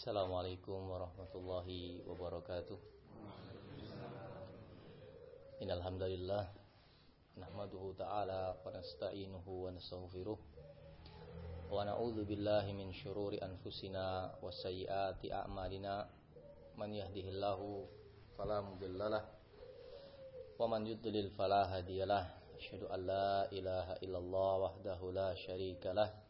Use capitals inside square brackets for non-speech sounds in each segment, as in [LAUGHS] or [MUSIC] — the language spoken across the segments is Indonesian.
Assalamualaikum warahmatullahi wabarakatuh. Innal hamdalillah nahmaduhu ta'ala wa nasta'inuhu wa nastaghfiruh wa na'udzu billahi min shururi anfusina wa sayyiati a'malina. Man yahdihillahu fala mudhillalah wa man yudlil fala hadiyalah asyhadu an la ilaha illallah wahdahu la syarikalah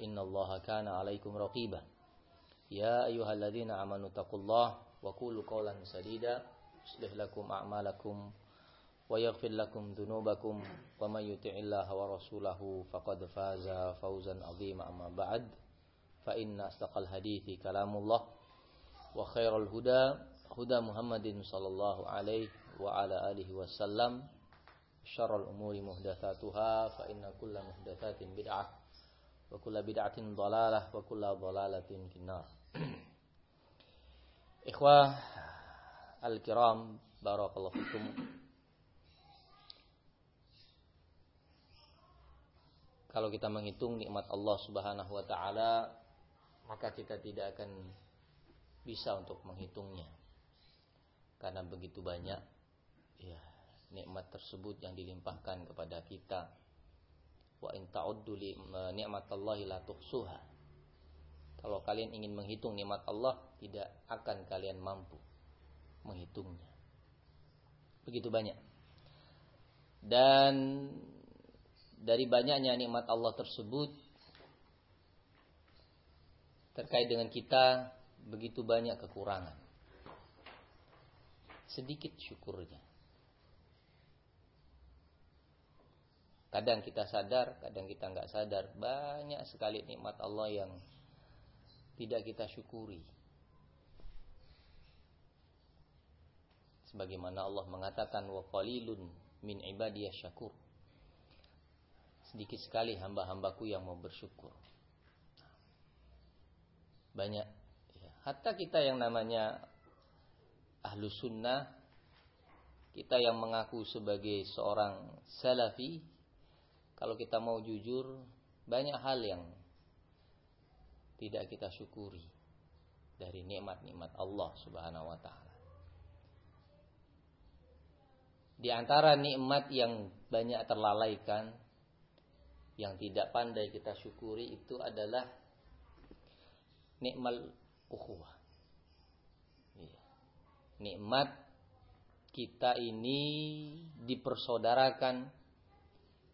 إن الله كان عليكم رقيبا يا أيها الذين آمنوا اتقوا الله وقولوا قولا سديدا يصلح لكم أعمالكم ويغفر لكم ذنوبكم ومن يطع الله ورسوله فقد فاز فوزا عظيما أما بعد فإن أصدق الحديث كلام الله وخير الهدى هدى محمد صلى الله عليه وعلى آله وسلم شر الأمور محدثاتها فإن كل محدثات بدعة wa kulla bid'atin dhalalah wa kulla dhalalatin finnar. [CLEARS THROAT] Ikhwah al-kiram barakallahu fikum. Kalau kita menghitung nikmat Allah Subhanahu wa taala, maka kita tidak akan bisa untuk menghitungnya. Karena begitu banyak ya nikmat tersebut yang dilimpahkan kepada kita Wa in ta'uddu li ni'matallahi la tuhsuha. Kalau kalian ingin menghitung nikmat Allah, tidak akan kalian mampu menghitungnya. Begitu banyak. Dan dari banyaknya nikmat Allah tersebut terkait dengan kita begitu banyak kekurangan. Sedikit syukurnya. Kadang kita sadar, kadang kita nggak sadar. Banyak sekali nikmat Allah yang tidak kita syukuri. Sebagaimana Allah mengatakan wa qalilun min ibadiyah syakur. Sedikit sekali hamba-hambaku yang mau bersyukur. Banyak. Ya. Hatta kita yang namanya ahlu sunnah. Kita yang mengaku sebagai seorang salafi kalau kita mau jujur, banyak hal yang tidak kita syukuri dari nikmat-nikmat Allah Subhanahu wa taala. Di antara nikmat yang banyak terlalaikan yang tidak pandai kita syukuri itu adalah nikmat ukhuwah. Iya. Nikmat kita ini dipersaudarakan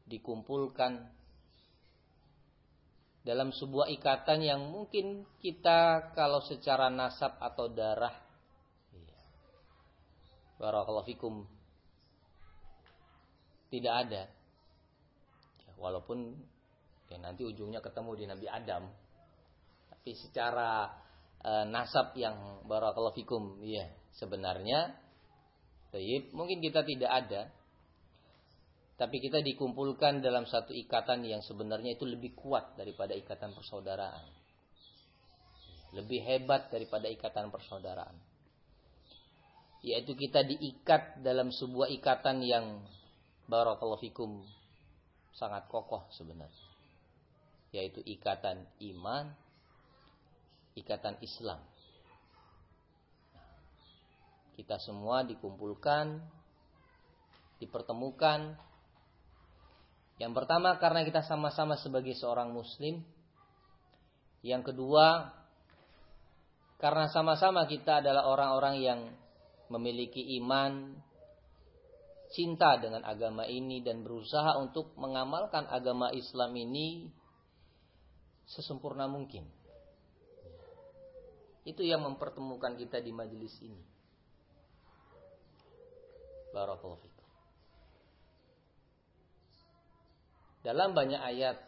dikumpulkan dalam sebuah ikatan yang mungkin kita kalau secara nasab atau darah iya, barakallahu fikum tidak ada. Ya, walaupun ya nanti ujungnya ketemu di Nabi Adam. Tapi secara e, nasab yang barakallahu fikum ya sebenarnya mungkin kita tidak ada tapi kita dikumpulkan dalam satu ikatan yang sebenarnya itu lebih kuat daripada ikatan persaudaraan. Lebih hebat daripada ikatan persaudaraan. Yaitu kita diikat dalam sebuah ikatan yang barakallahu fikum sangat kokoh sebenarnya. Yaitu ikatan iman, ikatan Islam. Kita semua dikumpulkan, dipertemukan yang pertama karena kita sama-sama sebagai seorang muslim. Yang kedua karena sama-sama kita adalah orang-orang yang memiliki iman, cinta dengan agama ini dan berusaha untuk mengamalkan agama Islam ini sesempurna mungkin. Itu yang mempertemukan kita di majelis ini. Barakallahu Dalam banyak ayat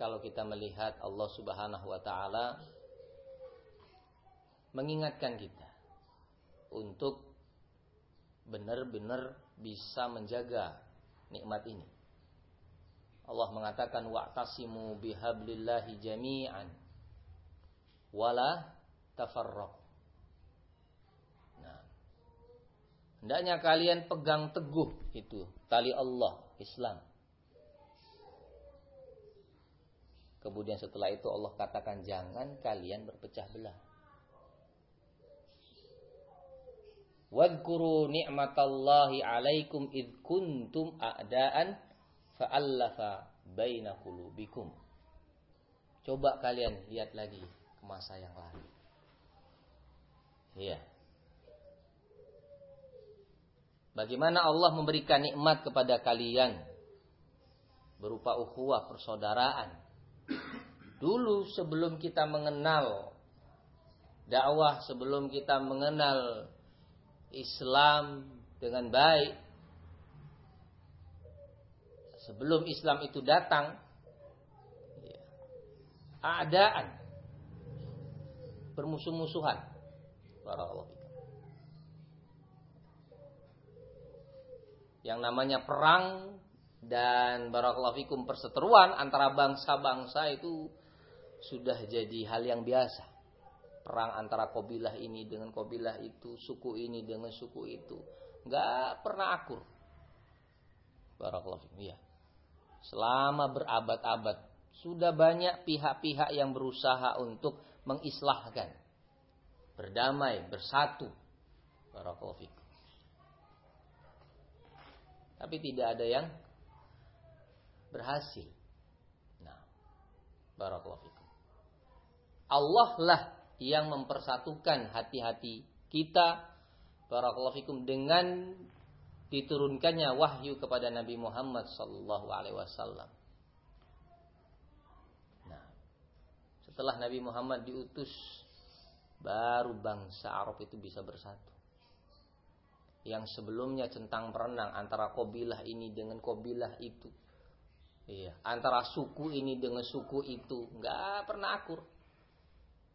kalau kita melihat Allah Subhanahu wa taala mengingatkan kita untuk benar-benar bisa menjaga nikmat ini. Allah mengatakan wa'tasimu bihablillahi jami'an wala tafarraq. Nah, hendaknya kalian pegang teguh itu tali Allah, Islam. Kemudian setelah itu Allah katakan jangan kalian berpecah belah. Wadkuru ni'matallahi alaikum id kuntum a'daan fa'allafa baina qulubikum. Coba kalian lihat lagi ke masa yang lalu. Iya. Bagaimana Allah memberikan nikmat kepada kalian berupa ukhuwah persaudaraan Dulu sebelum kita mengenal dakwah, sebelum kita mengenal Islam dengan baik, sebelum Islam itu datang, ya, adaan bermusuh-musuhan. Yang namanya perang dan barakallahu fikum perseteruan antara bangsa-bangsa itu sudah jadi hal yang biasa. Perang antara kabilah ini dengan kabilah itu, suku ini dengan suku itu, nggak pernah akur. Barakallahu fikum. Ya. Selama berabad-abad sudah banyak pihak-pihak yang berusaha untuk mengislahkan, berdamai, bersatu. Barakallahu fikum. Tapi tidak ada yang berhasil. Nah, barakallahu fikum. Allah lah yang mempersatukan hati-hati kita barakallahu fikum dengan diturunkannya wahyu kepada Nabi Muhammad sallallahu alaihi wasallam. Nah, setelah Nabi Muhammad diutus baru bangsa Arab itu bisa bersatu. Yang sebelumnya centang perenang antara kabilah ini dengan kabilah itu Iya, antara suku ini dengan suku itu nggak pernah akur.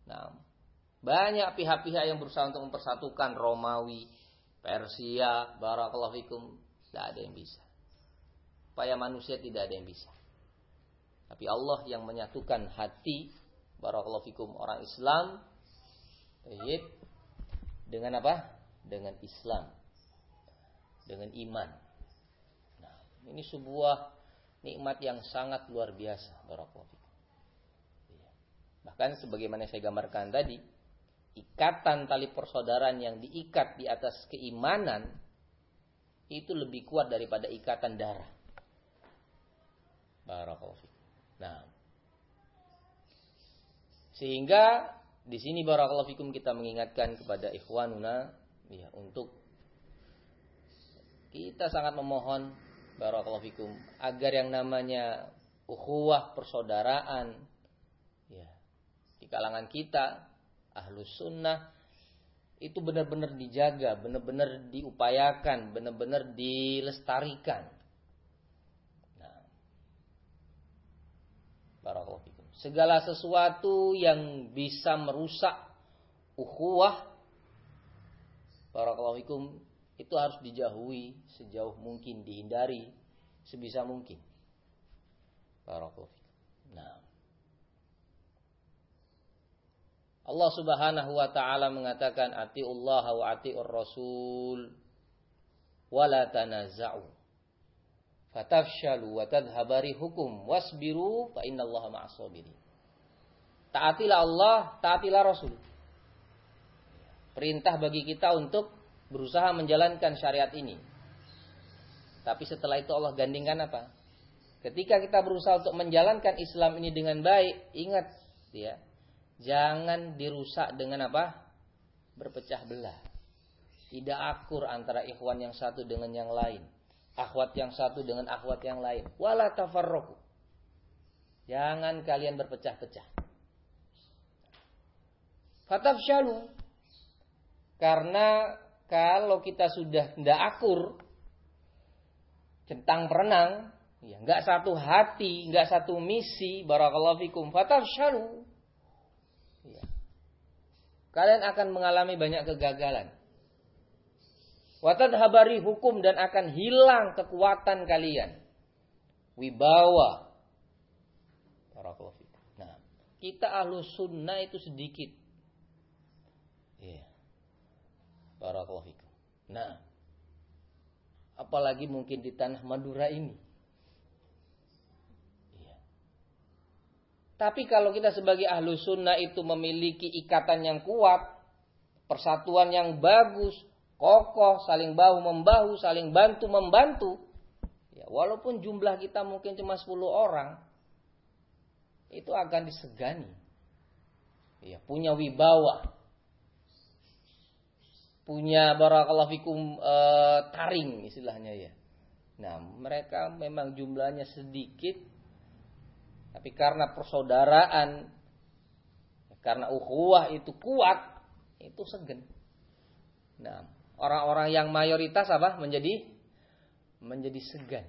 Nah, banyak pihak-pihak yang berusaha untuk mempersatukan Romawi, Persia, Barakallahu fikum, tidak ada yang bisa. Upaya manusia tidak ada yang bisa. Tapi Allah yang menyatukan hati Barakallahu fikum orang Islam dengan apa? Dengan Islam. Dengan iman. Nah, ini sebuah nikmat yang sangat luar biasa barakallahu iya. Bahkan sebagaimana saya gambarkan tadi, ikatan tali persaudaraan yang diikat di atas keimanan itu lebih kuat daripada ikatan darah. Barakallahu Nah, sehingga di sini barakallahu fikum kita mengingatkan kepada ikhwanuna ya untuk kita sangat memohon barakallahu fikum agar yang namanya ukhuwah persaudaraan ya di kalangan kita ahlus sunnah itu benar-benar dijaga, benar-benar diupayakan, benar-benar dilestarikan. Nah, barakallahu. Segala sesuatu yang bisa merusak ukhuwah barakallahu fikum itu harus dijauhi sejauh mungkin dihindari sebisa mungkin. Barakallahu Nah. Allah Subhanahu wa taala mengatakan atiullah wa atiur rasul wala tanaza'u fatafshalu wa tadhhabari hukum wasbiru fa innallaha ma'as. Taatilah Allah, taatilah Rasul. Perintah bagi kita untuk berusaha menjalankan syariat ini. Tapi setelah itu Allah gandingkan apa? Ketika kita berusaha untuk menjalankan Islam ini dengan baik, ingat ya, jangan dirusak dengan apa? Berpecah belah. Tidak akur antara ikhwan yang satu dengan yang lain. Akhwat yang satu dengan akhwat yang lain. Wala tafarroku. Jangan kalian berpecah-pecah. Fatafshalu. Karena kalau kita sudah tidak akur, centang perenang, ya nggak satu hati, nggak satu misi, barakallahu fikum, fatafshalu. Ya. Kalian akan mengalami banyak kegagalan. Watad habari hukum dan akan hilang kekuatan kalian. Wibawa. Nah, kita ahlu sunnah itu sedikit. Iya. Barakallahu Nah, apalagi mungkin di tanah Madura ini. Iya. Tapi kalau kita sebagai ahlu sunnah itu memiliki ikatan yang kuat, persatuan yang bagus, kokoh, saling bahu membahu, saling bantu membantu. Ya, walaupun jumlah kita mungkin cuma 10 orang, itu akan disegani. Ya, punya wibawa. Punya barakallahu fikum e, taring istilahnya ya. Nah, mereka memang jumlahnya sedikit tapi karena persaudaraan karena ukhuwah itu kuat, itu segen. Nah, orang-orang yang mayoritas apa menjadi menjadi segan.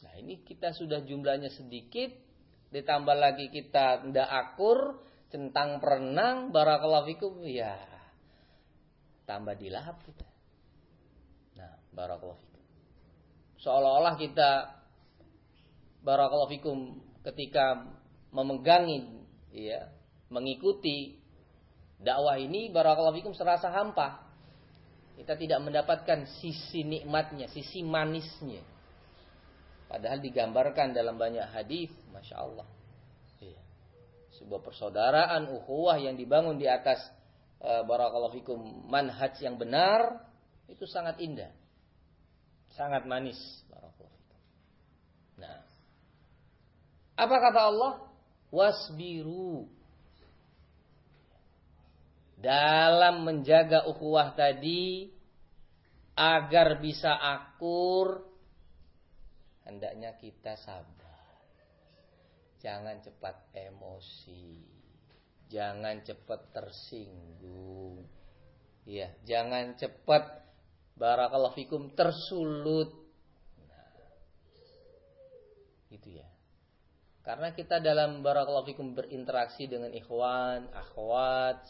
Nah ini kita sudah jumlahnya sedikit, ditambah lagi kita tidak akur, centang perenang, barakallahu fikum, ya tambah dilahap kita. Nah, barakallahu fikum. Seolah-olah kita barakallahu fikum ketika memegangi ya, mengikuti dakwah ini barakallahu fikum serasa hampa. Kita tidak mendapatkan sisi nikmatnya, sisi manisnya. Padahal digambarkan dalam banyak hadis, masya Allah. Sebuah persaudaraan, ukhuwah yang dibangun di atas uh, barakallahu fikum manhaj yang benar itu sangat indah, sangat manis. Barakallahu fikum. Nah, apa kata Allah? Wasbiru dalam menjaga ukhuwah tadi agar bisa akur hendaknya kita sabar. Jangan cepat emosi. Jangan cepat tersinggung. Ya, jangan cepat barakallahu fikum tersulut. Nah, gitu ya. Karena kita dalam barakallahu fikum berinteraksi dengan ikhwan, akhwat,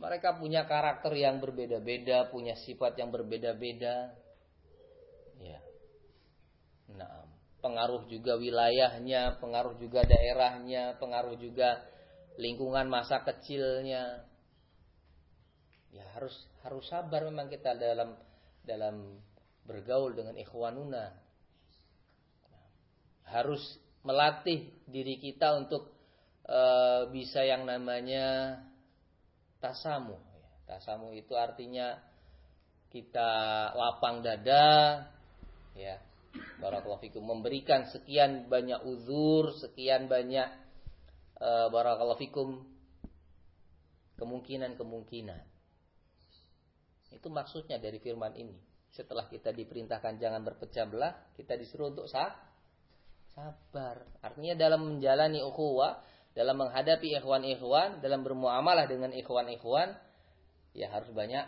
mereka punya karakter yang berbeda-beda, punya sifat yang berbeda-beda. Ya. Nah, pengaruh juga wilayahnya, pengaruh juga daerahnya, pengaruh juga lingkungan masa kecilnya. Ya harus harus sabar memang kita dalam dalam bergaul dengan ikhwanuna. Harus melatih diri kita untuk e, bisa yang namanya tasamu. Tasamu itu artinya kita lapang dada, ya, barakallahu fikum, memberikan sekian banyak uzur, sekian banyak uh, barakallahu fikum kemungkinan-kemungkinan. Itu maksudnya dari firman ini. Setelah kita diperintahkan jangan berpecah belah, kita disuruh untuk sabar. Artinya dalam menjalani ukhuwah dalam menghadapi ikhwan-ikhwan, dalam bermuamalah dengan ikhwan-ikhwan, ya harus banyak.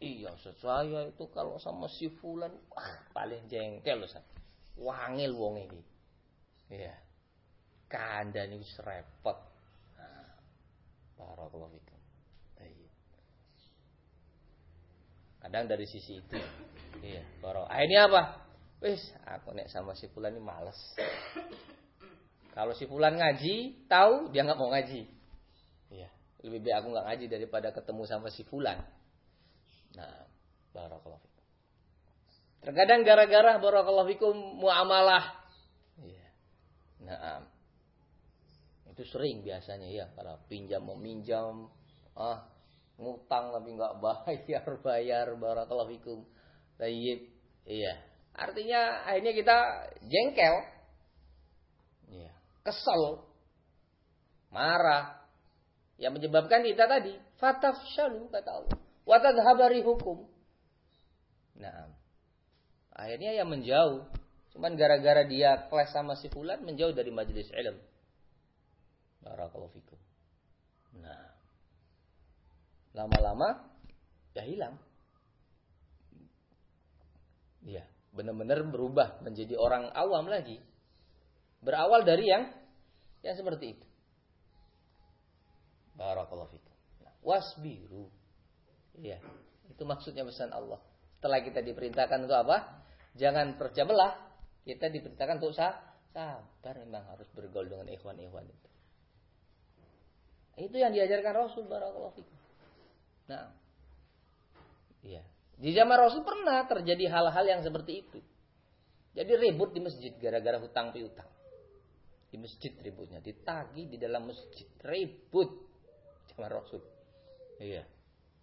Iya, saya itu kalau sama si fulan, wah, paling jengkel Ustaz. Wangil wong ini. Iya. Kandani wis repot. Nah, barakallahu. Kadang dari sisi itu. Iya, barok. Ah, ini apa? Wis, aku nek sama si fulan ini males. Kalau si fulan ngaji, tahu dia nggak mau ngaji. Iya, lebih baik aku nggak ngaji daripada ketemu sama si fulan. Nah, barakallahu fikum. Terkadang gara-gara barakallahu fikum muamalah. Iya. Nah, itu sering biasanya ya kalau pinjam meminjam ah ngutang tapi nggak bayar [LAUGHS] bayar barakallahu fikum. Tayyib. Iya. Artinya akhirnya kita jengkel kesel, marah, yang menyebabkan kita tadi fatafshalu kata Allah. Watadhabari hukum. Nah, akhirnya yang menjauh. Cuman gara-gara dia kelas sama si fulan menjauh dari majelis ilm. Barakallahu. Nah, lama-lama ya hilang. Iya, benar-benar berubah menjadi orang awam lagi. Berawal dari yang yang seperti itu. Barakallahu fikum. Nah, wasbiru. Iya. Itu maksudnya pesan Allah. Setelah kita diperintahkan untuk apa? Jangan percaya. Kita diperintahkan untuk sabar memang harus bergaul dengan ikhwan-ikhwan itu. Itu yang diajarkan Rasul barakallahu fikum. Nah. Iya. Di zaman Rasul pernah terjadi hal-hal yang seperti itu. Jadi ribut di masjid gara-gara hutang piutang. Di masjid ributnya, ditagi di dalam masjid, ribut sama Rasul. Iya.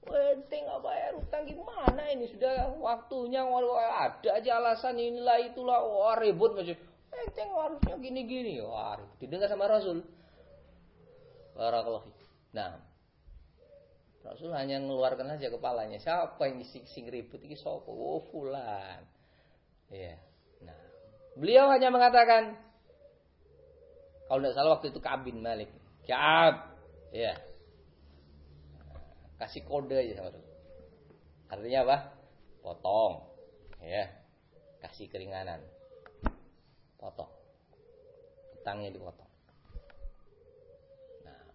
Ente nggak bayar hutang gimana ini sudah waktunya ada aja alasan inilah itulah wah ribut masjid. Ente harusnya gini-gini wah ribut. Didengar sama Rasul. Barakallahu Nah, Rasul hanya mengeluarkan aja kepalanya. Siapa yang sing ribut ini sopo? Oh, fulan. Iya. Nah, beliau hanya mengatakan kalau tidak salah waktu itu Ka'ab bin Malik. Ka'ab. Ya. Kasih kode aja sama Rasul. Artinya apa? Potong. Ya. Kasih keringanan. Potong. Utangnya dipotong. Nah.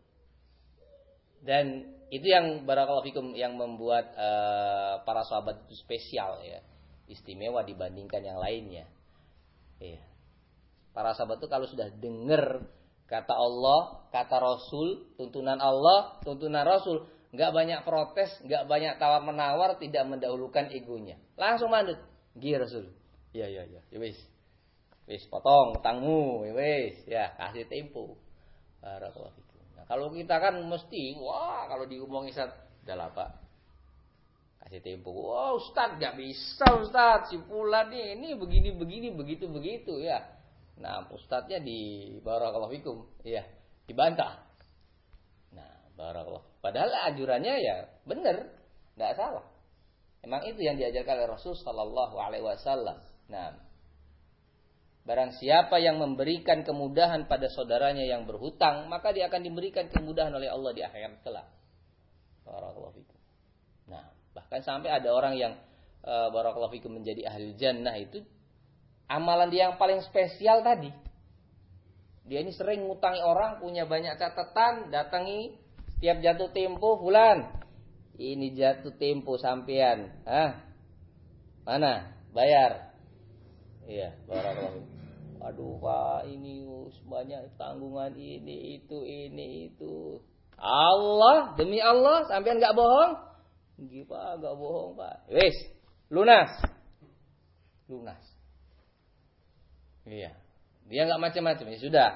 Dan itu yang barakallahu fikum yang membuat uh, para sahabat itu spesial ya. Istimewa dibandingkan yang lainnya. Iya. Para sahabat itu kalau sudah dengar kata Allah, kata Rasul, tuntunan Allah, tuntunan Rasul, nggak banyak protes, nggak banyak tawar menawar, tidak mendahulukan egonya. Langsung mandut. Gih Rasul. Ya ya ya. Ya wis. Wis potong utangmu, ya wis. Ya, kasih tempo. Barakallahu Nah, kalau kita kan mesti, wah kalau diomongin Ustaz, udah lah Pak. Kasih tempo. Wah, Ustaz nggak bisa Ustaz. Si Fulan nih, ini begini begini begitu begitu ya. Nah, ustadznya di barakallahu fikum, ya, dibantah. Nah, barakallahu. Padahal ajurannya ya benar, tidak salah. Emang itu yang diajarkan oleh Rasul Shallallahu Alaihi Wasallam. Nah, barang siapa yang memberikan kemudahan pada saudaranya yang berhutang, maka dia akan diberikan kemudahan oleh Allah di akhirat kelak. Nah, bahkan sampai ada orang yang uh, barakallahu fikum menjadi ahli jannah itu amalan dia yang paling spesial tadi. Dia ini sering ngutangi orang, punya banyak catatan, datangi setiap jatuh tempo bulan. Ini jatuh tempo sampean. Hah? Mana? Bayar. Iya, barakallahu. Aduh Pak, ini banyak tanggungan ini, itu, ini, itu. Allah, demi Allah, sampean nggak bohong? Gimana nggak bohong Pak? Wes, lunas. Lunas. Iya. Dia nggak macam-macam. Ya sudah.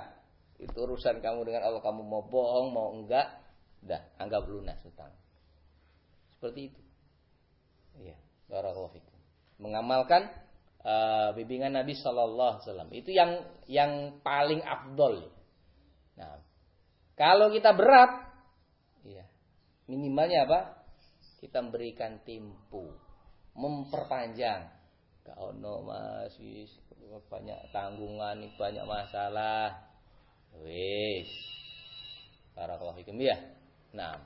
Itu urusan kamu dengan Allah. Kamu mau bohong, mau enggak. Udah, anggap lunas hutang. Seperti itu. Iya. Barakallahu fikum. Mengamalkan uh, bimbingan Nabi Shallallahu Alaihi Wasallam. Itu yang yang paling afdol. Nah, kalau kita berat, iya, minimalnya apa? Kita memberikan tempo, memperpanjang. Kau no mas, banyak tanggungan, banyak masalah. Wis. Barakallahu fikum ya. Nah.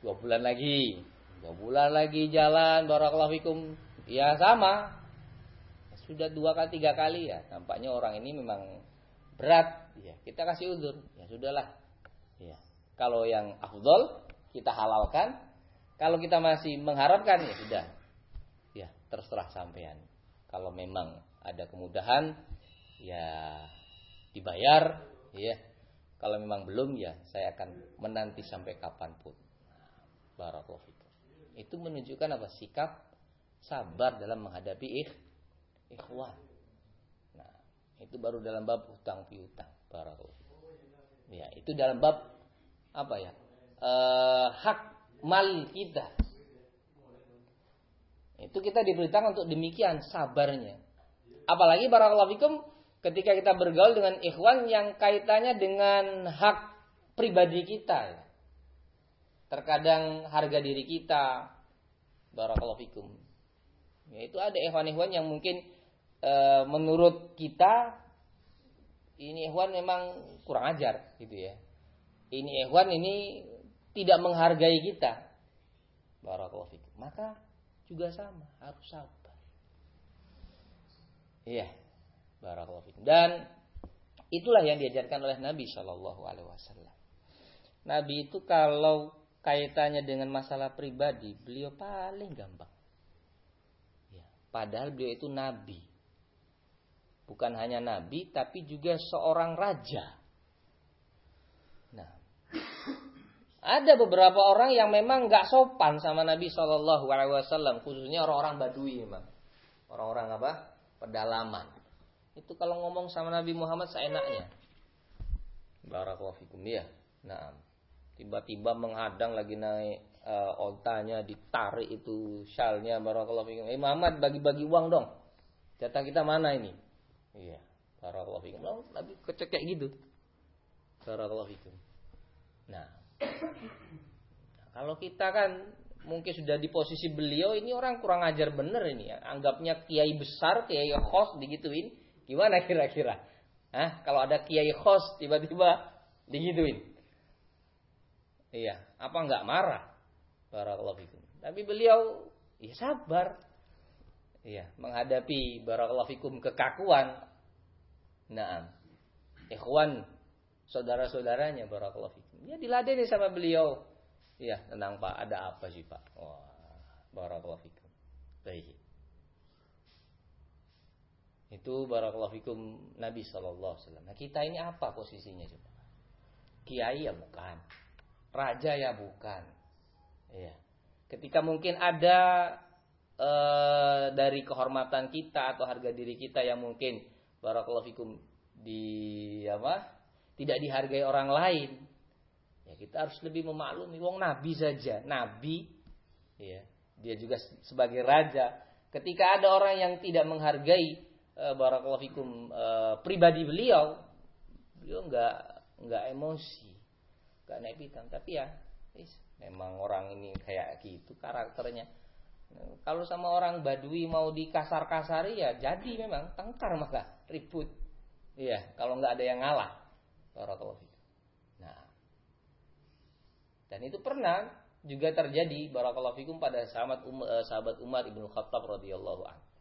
Dua bulan lagi. Dua bulan lagi jalan barakallahu fikum. Ya sama. Sudah dua kali tiga kali ya. Nampaknya orang ini memang berat. Ya, kita kasih udur. Ya sudahlah. Ya. Kalau yang afdol kita halalkan. Kalau kita masih mengharapkan ya sudah. Ya, terserah sampean. Kalau memang ada kemudahan, ya dibayar, ya. Kalau memang belum, ya saya akan menanti sampai kapan pun. Barakallahu Itu menunjukkan apa? Sikap sabar dalam menghadapi ikh, ikhwan. Nah, itu baru dalam bab utang piutang. Barakallahu Ya, itu dalam bab apa ya? E, hak mal kita itu kita diberitakan untuk demikian sabarnya. Apalagi barakallahu fikum ketika kita bergaul dengan ikhwan yang kaitannya dengan hak pribadi kita. Terkadang harga diri kita barakallahu fikum. Ya, itu ada ikhwan-ikhwan yang mungkin e, menurut kita ini ikhwan memang kurang ajar gitu ya. Ini ikhwan ini tidak menghargai kita. Barakallahu fikum. Maka juga sama, harus sabar. Iya, Dan itulah yang diajarkan oleh Nabi Shallallahu Alaihi Wasallam. Nabi itu kalau kaitannya dengan masalah pribadi, beliau paling gampang. Ya, padahal beliau itu nabi. Bukan hanya nabi, tapi juga seorang raja. Nah, ada beberapa orang yang memang nggak sopan sama Nabi Shallallahu Alaihi Wasallam, khususnya orang-orang Badui memang, orang-orang apa? Pedalaman. Itu kalau ngomong sama Nabi Muhammad seenaknya. Barakallahu fikum ya. Nah, tiba-tiba menghadang lagi naik uh, oltanya ditarik itu shalnya barakallahu fikum. Eh Muhammad bagi-bagi uang dong. Jatah kita mana ini? Iya, barakallahu fikum. Nabi kecek kayak gitu. Barakallahu fikum. Nah, kalau kita kan mungkin sudah di posisi beliau ini orang kurang ajar bener ini ya. Anggapnya kiai besar, kiai khos digituin. Gimana kira-kira? Hah? Kalau ada kiai khos tiba-tiba digituin. Iya, apa enggak marah? Barakallahu fikum. Tapi beliau ya sabar. Iya, menghadapi barakallahu fikum kekakuan. Naam. Ikhwan saudara-saudaranya barakallahu fikum. Ya diladeni sama beliau. Iya, tenang Pak, ada apa sih Pak? Wah, barakallahu fikum. Baik. Itu barakallahu fikum Nabi sallallahu alaihi wasallam. Nah, kita ini apa posisinya coba? Kiai ya bukan raja ya bukan. Ya. Ketika mungkin ada e, dari kehormatan kita atau harga diri kita yang mungkin barakallahu fikum di apa? tidak dihargai orang lain. Ya kita harus lebih memaklumi wong nabi saja, nabi ya, dia juga sebagai raja. Ketika ada orang yang tidak menghargai e, barakallahu fikum e, pribadi beliau, beliau enggak enggak emosi gak naik pitam. Tapi ya is, memang orang ini kayak gitu karakternya. Kalau sama orang badui mau dikasar-kasari ya jadi memang tengkar maka ribut. Iya kalau nggak ada yang ngalah barakallahu nah. Dan itu pernah juga terjadi barakallahu fikum pada sahabat Umar, eh, sahabat Umar ibnu Khattab radhiyallahu anhu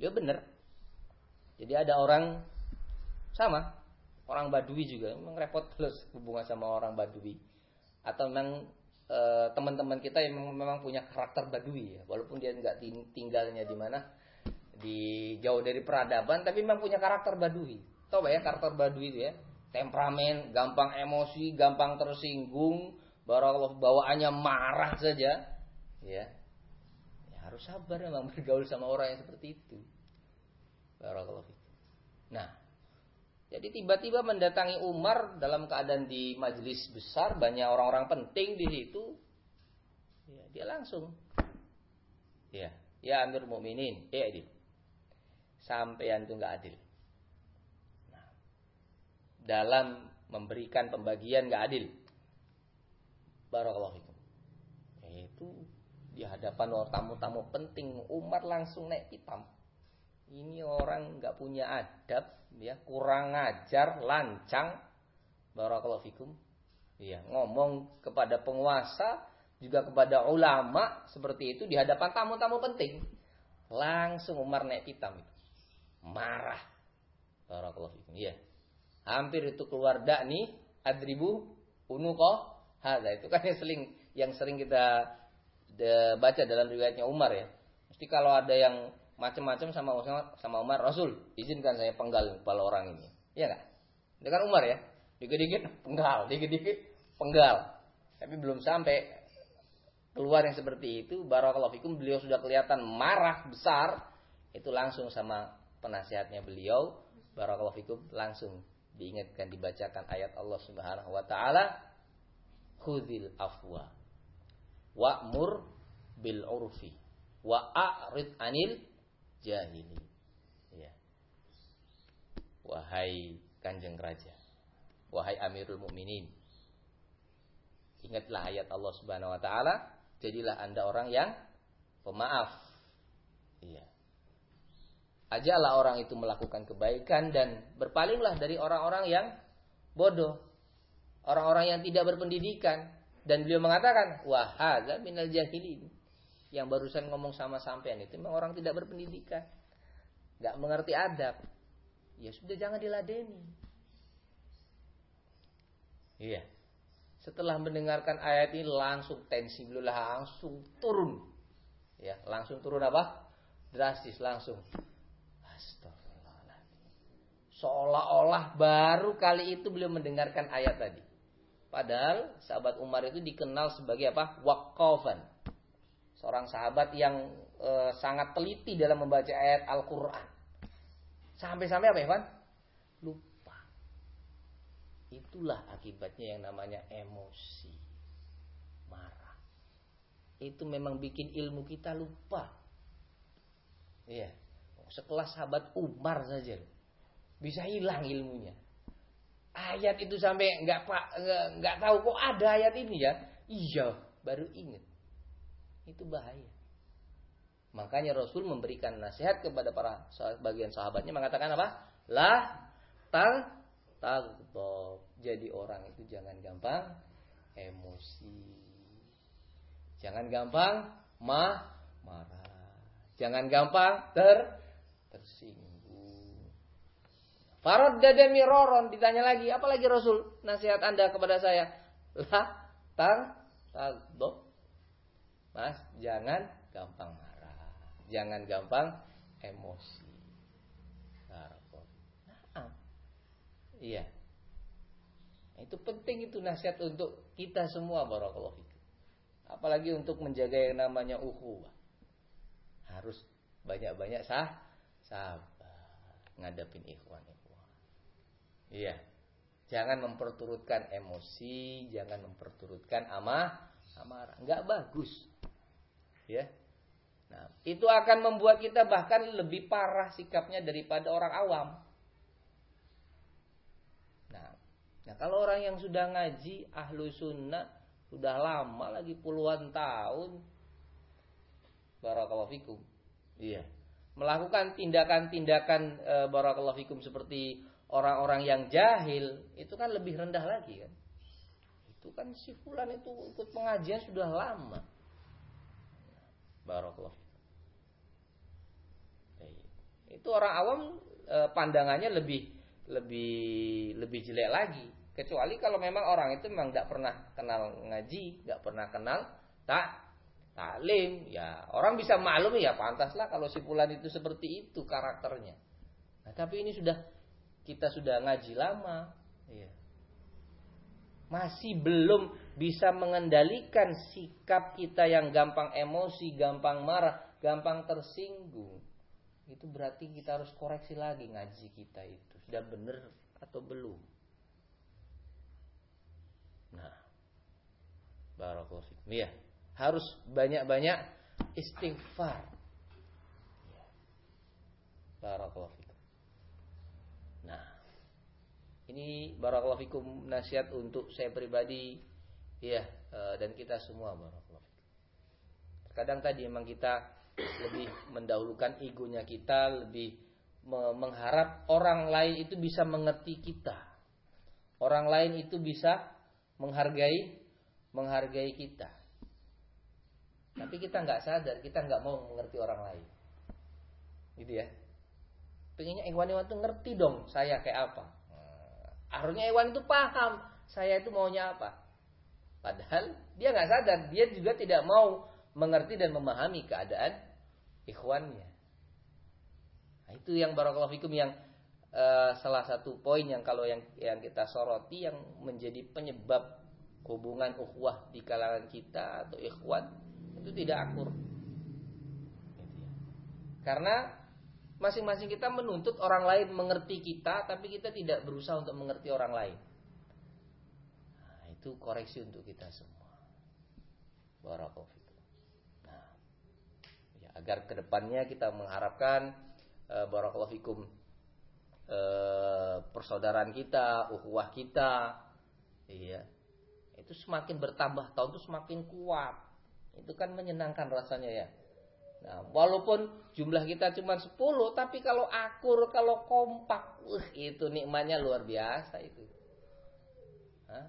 dia benar jadi ada orang sama orang Badui juga. Memang repot terus hubungan sama orang Badui atau memang e, teman-teman kita yang memang punya karakter Badui ya. Walaupun dia nggak tinggalnya di mana? Di jauh dari peradaban tapi memang punya karakter Badui tahu ya karakter Badui itu ya? Temperamen gampang emosi gampang tersinggung barakallah bawaannya marah saja. Ya ya harus sabar memang bergaul sama orang yang seperti itu barakallah nah jadi tiba-tiba mendatangi Umar dalam keadaan di majelis besar, banyak orang-orang penting di situ. Ya, dia langsung. Ya, ya Amir Mukminin, ya adil. Sampean itu nggak adil. Nah, dalam memberikan pembagian nggak adil. Barakallahu fikum. Di hadapan tamu-tamu penting Umar langsung naik hitam. Ini orang nggak punya adab, ya kurang ngajar, lancang. Barakallahu fikum. Ya, ngomong kepada penguasa, juga kepada ulama seperti itu di hadapan tamu-tamu penting. Langsung Umar naik hitam itu. Marah. Barakallahu fikum. Ya. Hampir itu keluar dak adribu unuqah hadza. Itu kan yang sering yang sering kita baca dalam riwayatnya Umar ya. Mesti kalau ada yang macam-macam sama sama Umar Rasul izinkan saya penggal kepala orang ini. Ya nggak? Itu kan Umar ya? Dikit-dikit penggal dikit-dikit penggal. Tapi belum sampai keluar yang seperti itu barakallahu fikum beliau sudah kelihatan marah besar. Itu langsung sama penasihatnya beliau barakallahu fikum langsung diingatkan dibacakan ayat Allah Subhanahu wa taala khudil afwa wa'mur bil urfi wa a'rid anil jahili. Ya. Wahai Kanjeng Raja, wahai Amirul Mukminin. Ingatlah ayat Allah Subhanahu wa taala, jadilah Anda orang yang pemaaf. Iya. Ajalah orang itu melakukan kebaikan dan berpalinglah dari orang-orang yang bodoh. Orang-orang yang tidak berpendidikan dan beliau mengatakan wahada minal jahilin yang barusan ngomong sama sampean itu memang orang tidak berpendidikan, nggak mengerti adab. Ya sudah jangan diladeni. Iya. Setelah mendengarkan ayat ini langsung tensi beliau langsung turun. Ya, langsung turun apa? Drastis langsung. Astagfirullahaladzim. Seolah-olah baru kali itu beliau mendengarkan ayat tadi. Padahal sahabat Umar itu dikenal sebagai apa? Waqafan. Seorang sahabat yang e, sangat teliti dalam membaca ayat Al-Quran. Sampai-sampai apa Evan? Lupa. Itulah akibatnya yang namanya emosi. Marah. Itu memang bikin ilmu kita lupa. Iya. Sekelas sahabat Umar saja. Bisa hilang ilmunya. Ayat itu sampai nggak pak nggak tahu kok ada ayat ini ya. Iya, baru ingat. Itu bahaya. Makanya Rasul memberikan nasihat kepada para bagian sahabatnya mengatakan apa? Lah tal tagdob. Jadi orang itu jangan gampang emosi. Jangan gampang ma marah. Jangan gampang ter tersinggung. Farad dada miroron ditanya lagi, apa lagi Rasul nasihat Anda kepada saya? Lah tal tagdob. Mas, jangan gampang marah. Jangan gampang emosi. Nah, iya. Itu penting itu nasihat untuk kita semua barakallahu fikum. Apalagi untuk menjaga yang namanya ukhuwah. Harus banyak-banyak sah sabar ngadapin ikhwan ikhwan. Iya. Jangan memperturutkan emosi, jangan memperturutkan amah amarah. Enggak bagus. Ya. Nah, itu akan membuat kita bahkan lebih parah sikapnya daripada orang awam. Nah, nah kalau orang yang sudah ngaji ahlu sunnah sudah lama lagi puluhan tahun, barakallahu fikum. Iya. Melakukan tindakan-tindakan e, barakallahu fikum seperti orang-orang yang jahil itu kan lebih rendah lagi kan. Itu kan si fulan itu ikut pengajian sudah lama. Barakallahu itu orang awam e, pandangannya lebih lebih lebih jelek lagi. Kecuali kalau memang orang itu memang tidak pernah kenal ngaji tidak pernah kenal tak taklim ya orang bisa maklum ya pantaslah kalau si fulan itu seperti itu karakternya. Nah, tapi ini sudah kita sudah ngaji lama ya. masih belum bisa mengendalikan sikap kita yang gampang emosi gampang marah gampang tersinggung itu berarti kita harus koreksi lagi ngaji kita itu sudah benar atau belum. Nah, fikum. Ya, harus banyak-banyak istighfar. Ya. Barakallahu fikum. Nah, ini barakallahu fikum nasihat untuk saya pribadi ya dan kita semua barakallahu fikum. Terkadang tadi memang kita lebih mendahulukan egonya kita, lebih mengharap orang lain itu bisa mengerti kita. Orang lain itu bisa menghargai menghargai kita. Tapi kita nggak sadar, kita nggak mau mengerti orang lain. Gitu ya. Pengennya Iwan-Iwan itu ngerti dong saya kayak apa. Harusnya Iwan itu paham saya itu maunya apa. Padahal dia nggak sadar, dia juga tidak mau mengerti dan memahami keadaan ikhwannya. Nah, itu yang barakallahu fikum yang uh, salah satu poin yang kalau yang yang kita soroti yang menjadi penyebab hubungan ukhuwah di kalangan kita atau ikhwan itu tidak akur. Karena masing-masing kita menuntut orang lain mengerti kita, tapi kita tidak berusaha untuk mengerti orang lain. Nah, itu koreksi untuk kita semua. Barakallahu agar ke depannya kita mengharapkan e, barakallahu fikum e, persaudaraan kita, ukhuwah kita, iya, itu semakin bertambah tahun itu semakin kuat. Itu kan menyenangkan rasanya ya. Nah, walaupun jumlah kita cuma 10, tapi kalau akur, kalau kompak, uh, itu nikmatnya luar biasa itu. Hah?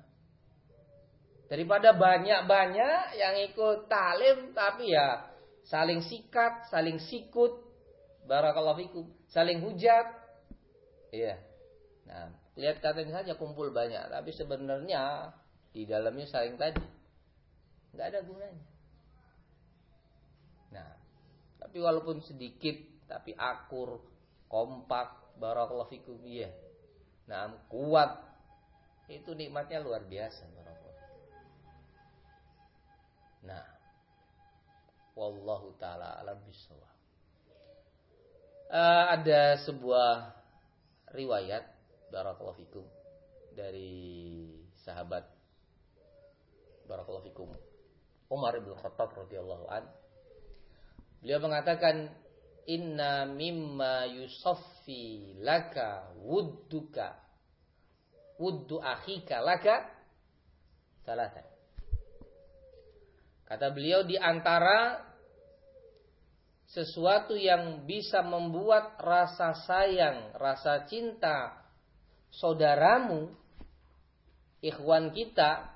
Daripada banyak-banyak yang ikut talim, tapi ya saling sikat, saling sikut, barakallahu fikum, saling hujat. Iya. Nah, lihat katanya saja kumpul banyak, tapi sebenarnya di dalamnya saling tadi nggak ada gunanya. Tapi walaupun sedikit, tapi akur, kompak, barakallahu fikum iya. Nah, kuat. Itu nikmatnya luar biasa, barakallahu. Nah, wallahu taala alam bisawab. Uh, ada sebuah riwayat barakallahu fikum dari sahabat barakallahu fikum Umar bin Khattab radhiyallahu an beliau mengatakan inna mimma yusaffi laka wudduka wuddu akhika laka salatan kata beliau di antara sesuatu yang bisa membuat rasa sayang, rasa cinta saudaramu, ikhwan kita,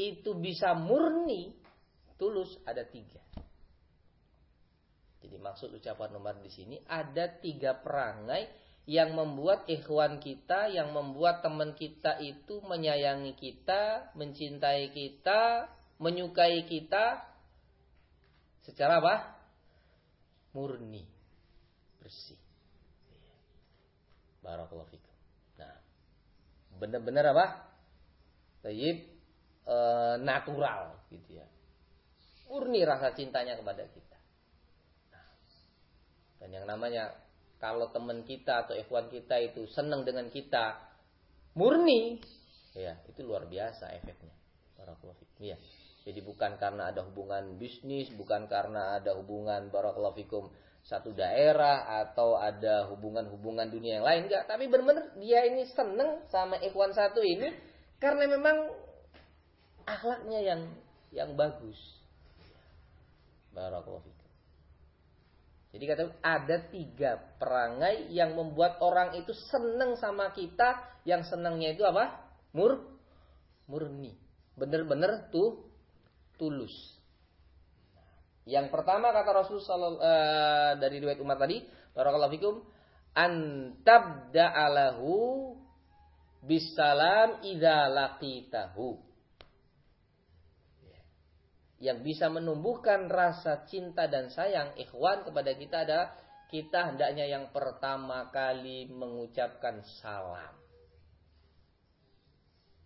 itu bisa murni, tulus ada tiga. Jadi maksud ucapan nomor di sini ada tiga perangai yang membuat ikhwan kita, yang membuat teman kita itu menyayangi kita, mencintai kita, menyukai kita secara apa? Murni, bersih. Barakallahu fikum benar-benar apa? Tayyib e, natural gitu ya. Murni rasa cintanya kepada kita. Dan yang namanya kalau teman kita atau ikhwan kita itu senang dengan kita murni, ya itu luar biasa efeknya. Barakallahu Ya. Jadi bukan karena ada hubungan bisnis, bukan karena ada hubungan barakallahu fikum satu daerah atau ada hubungan-hubungan dunia yang lain enggak. Tapi benar-benar dia ini seneng sama ikhwan satu ini karena memang akhlaknya yang yang bagus. Barakallahu jadi kata ada tiga perangai yang membuat orang itu seneng sama kita. Yang senangnya itu apa? Mur murni. Bener-bener tuh tulus. Yang pertama kata Rasul uh, dari riwayat Umar tadi, barakallahu fikum, antabda alahu bisalam idza laqitahu. Yang bisa menumbuhkan rasa cinta dan sayang ikhwan kepada kita adalah kita hendaknya yang pertama kali mengucapkan salam.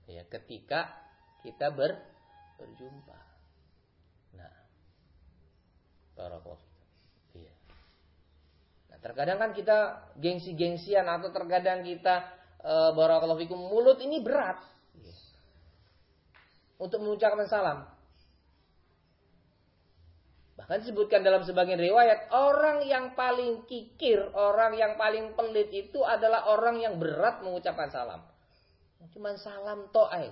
Ya, ketika kita ber, berjumpa. Barakallahu Iya. Nah, terkadang kan kita gengsi-gengsian atau terkadang kita e, barakallahu mulut ini berat. Iya. Untuk mengucapkan salam. Bahkan disebutkan dalam sebagian riwayat, orang yang paling kikir, orang yang paling pelit itu adalah orang yang berat mengucapkan salam. Cuman salam to'ay.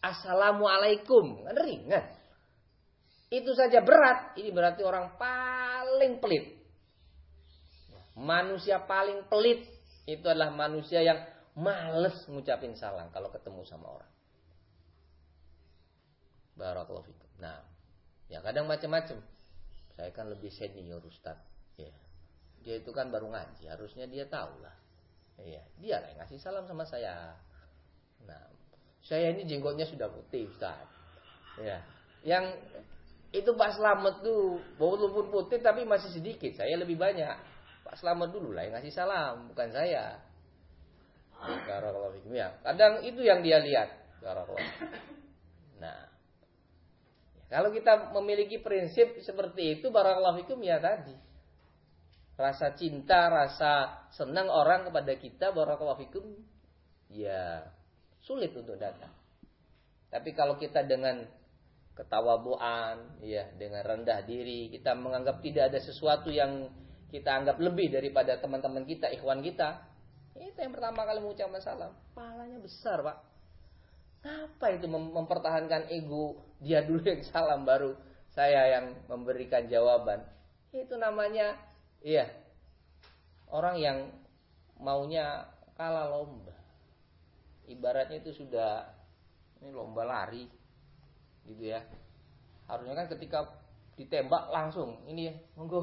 Assalamualaikum. Kan ringan itu saja berat, ini berarti orang paling pelit. Manusia paling pelit itu adalah manusia yang males ngucapin salam kalau ketemu sama orang. Barakallahu fikum. Nah, ya kadang macam-macam. Saya kan lebih senior Ustaz. Ya. Dia itu kan baru ngaji, harusnya dia tahu lah. Iya, dia lah yang ngasih salam sama saya. Nah, saya ini jenggotnya sudah putih Ustaz. Ya. Yang itu Pak Slamet tuh walaupun putih tapi masih sedikit. Saya lebih banyak. Pak Slamet dulu lah yang ngasih salam, bukan saya. Barakallahu ya. Kadang itu yang dia lihat. Nah, kalau kita memiliki prinsip seperti itu, barakallahu fikum ya tadi. Rasa cinta, rasa senang orang kepada kita, barakallahu fikum, ya sulit untuk datang. Tapi kalau kita dengan ketawabuan, ya, dengan rendah diri, kita menganggap tidak ada sesuatu yang kita anggap lebih daripada teman-teman kita, ikhwan kita. Itu yang pertama kali mengucapkan salam. Pahalanya besar, Pak. Apa itu mempertahankan ego dia dulu yang salam baru saya yang memberikan jawaban. Itu namanya iya. Orang yang maunya kalah lomba. Ibaratnya itu sudah ini lomba lari gitu ya harusnya kan ketika ditembak langsung ini ya monggo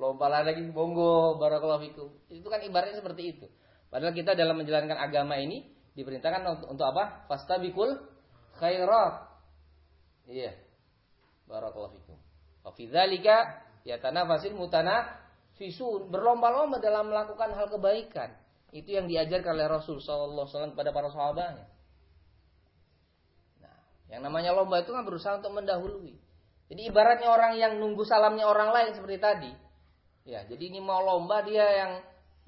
lomba lagi monggo barakallahu fikum itu kan ibaratnya seperti itu Padahal kita dalam menjalankan agama ini diperintahkan untuk, untuk apa? Fastabikul khairat. Iya. Barakallahu fikum. Wa fi dzalika yatanafasil mutanafisun, berlomba-lomba dalam melakukan hal kebaikan. Itu yang diajarkan oleh Rasul sallallahu alaihi kepada para sahabatnya. Nah, yang namanya lomba itu kan berusaha untuk mendahului. Jadi ibaratnya orang yang nunggu salamnya orang lain seperti tadi. Ya, jadi ini mau lomba dia yang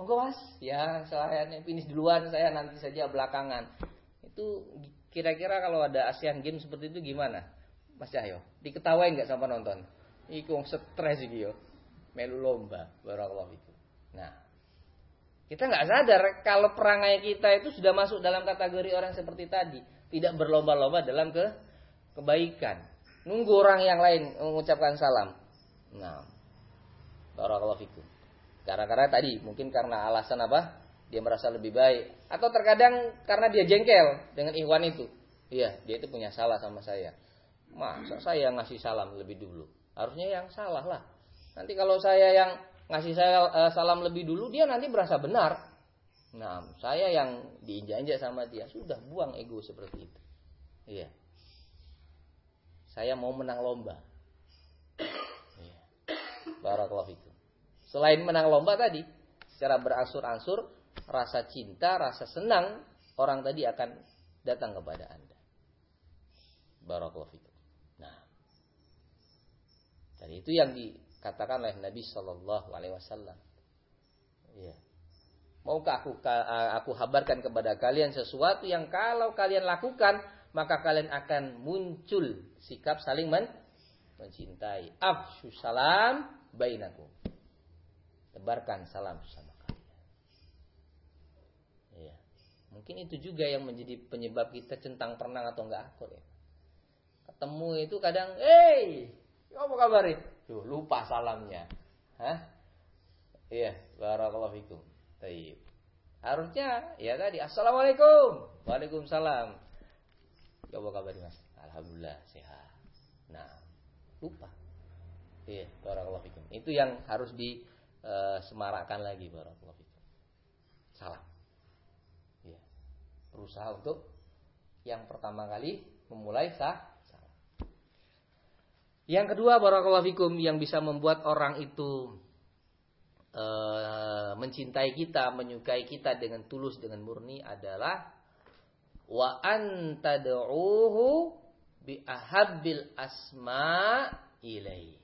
monggo mas, ya saya finish duluan, saya nanti saja belakangan. Itu kira-kira kalau ada Asian Games seperti itu gimana? Mas Cahyo, diketawain nggak sama nonton? Iku stres gitu. Melu lomba, barakallahu itu. Nah, kita nggak sadar kalau perangai kita itu sudah masuk dalam kategori orang seperti tadi, tidak berlomba-lomba dalam ke kebaikan. Nunggu orang yang lain mengucapkan salam. Nah, barakallahu fikum. Karena-karena tadi mungkin karena alasan apa? Dia merasa lebih baik atau terkadang karena dia jengkel dengan ikhwan itu. Iya, dia itu punya salah sama saya. Masa saya ngasih salam lebih dulu? Harusnya yang salah lah. Nanti kalau saya yang ngasih saya uh, salam lebih dulu, dia nanti berasa benar. Nah, saya yang diinjak-injak sama dia, sudah buang ego seperti itu. Iya saya mau menang lomba. Iya. Barakallahu fikum. Selain menang lomba tadi, secara berangsur-angsur, rasa cinta, rasa senang orang tadi akan datang kepada Anda. Barakallahu fikum. Nah, dan itu yang dikatakan oleh Nabi Shallallahu Alaihi Wasallam. Iya. Maukah aku aku habarkan kepada kalian sesuatu yang kalau kalian lakukan maka kalian akan muncul sikap saling men mencintai. Afshu salam bainakum. Tebarkan salam sama kalian. Iya. Mungkin itu juga yang menjadi penyebab kita centang pernah atau enggak akur ya. Ketemu itu kadang, "Hey, apa kabar?" Tuh, lupa salamnya. Hah? Iya, barakallahu fikum. Taib. Harusnya ya tadi, "Assalamualaikum." Waalaikumsalam. Ya apa kabar Mas? Alhamdulillah sehat. Nah, lupa. Iya, barakallahu fikum. Itu yang harus disemarakkan lagi barakallahu fikum. Salam. Iya. Berusaha untuk yang pertama kali memulai sah salam. Yang kedua barakallahu fikum yang bisa membuat orang itu e, mencintai kita, menyukai kita dengan tulus dengan murni adalah wa antad'uhu bi ahabbil asma ilai.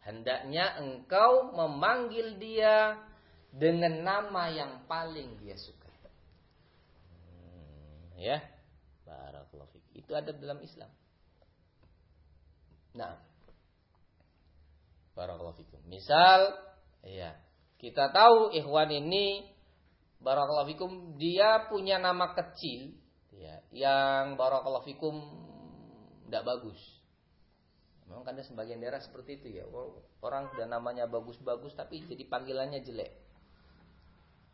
Hendaknya engkau memanggil dia dengan nama yang paling dia suka. Hmm, ya. Barakallahu Itu ada dalam Islam. Nah. Barakallahu Misal ya, kita tahu ikhwan ini barakallahu fikum dia punya nama kecil ya yang barakallahu fikum tidak bagus. Memang ada sebagian daerah seperti itu ya. Orang sudah namanya bagus-bagus tapi jadi panggilannya jelek.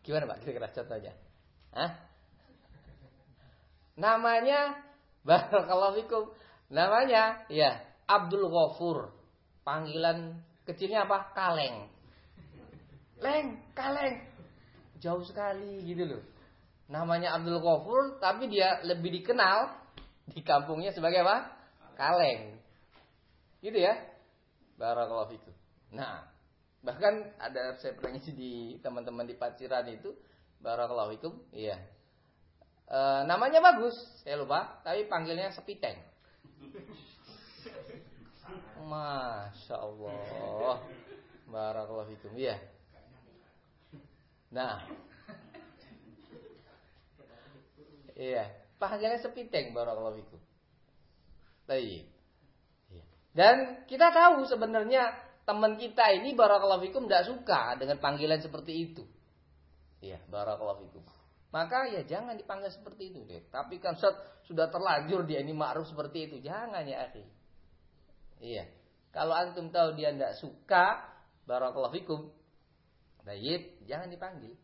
Gimana Pak kira-kira contohnya? Hah? Namanya barakallahu fikum. Namanya ya Abdul Ghafur. Panggilan kecilnya apa? Kaleng. Leng, kaleng jauh sekali gitu loh. Namanya Abdul Ghafur tapi dia lebih dikenal di kampungnya sebagai apa? Kaleng. Gitu ya. Barakallahu fikum. Nah, bahkan ada saya pernah ngisi di teman-teman di Paciran itu Barakallahu fikum, iya. E, namanya bagus, saya lupa, tapi panggilnya Sepiteng. Masya Allah. Barakallahu fikum. Iya. Nah. Iya, panggilannya sepiteng barakallahu fikum. Baik. Dan kita tahu sebenarnya teman kita ini barakallahu fikum tidak suka dengan panggilan seperti itu. Iya, barakallahu fikum. Maka ya jangan dipanggil seperti itu deh. Tapi kan sudah terlanjur dia ini ma'ruf seperti itu. Jangan ya akhi. Iya. Kalau antum tahu dia tidak suka, barakallahu fikum, Baik, jangan dipanggil.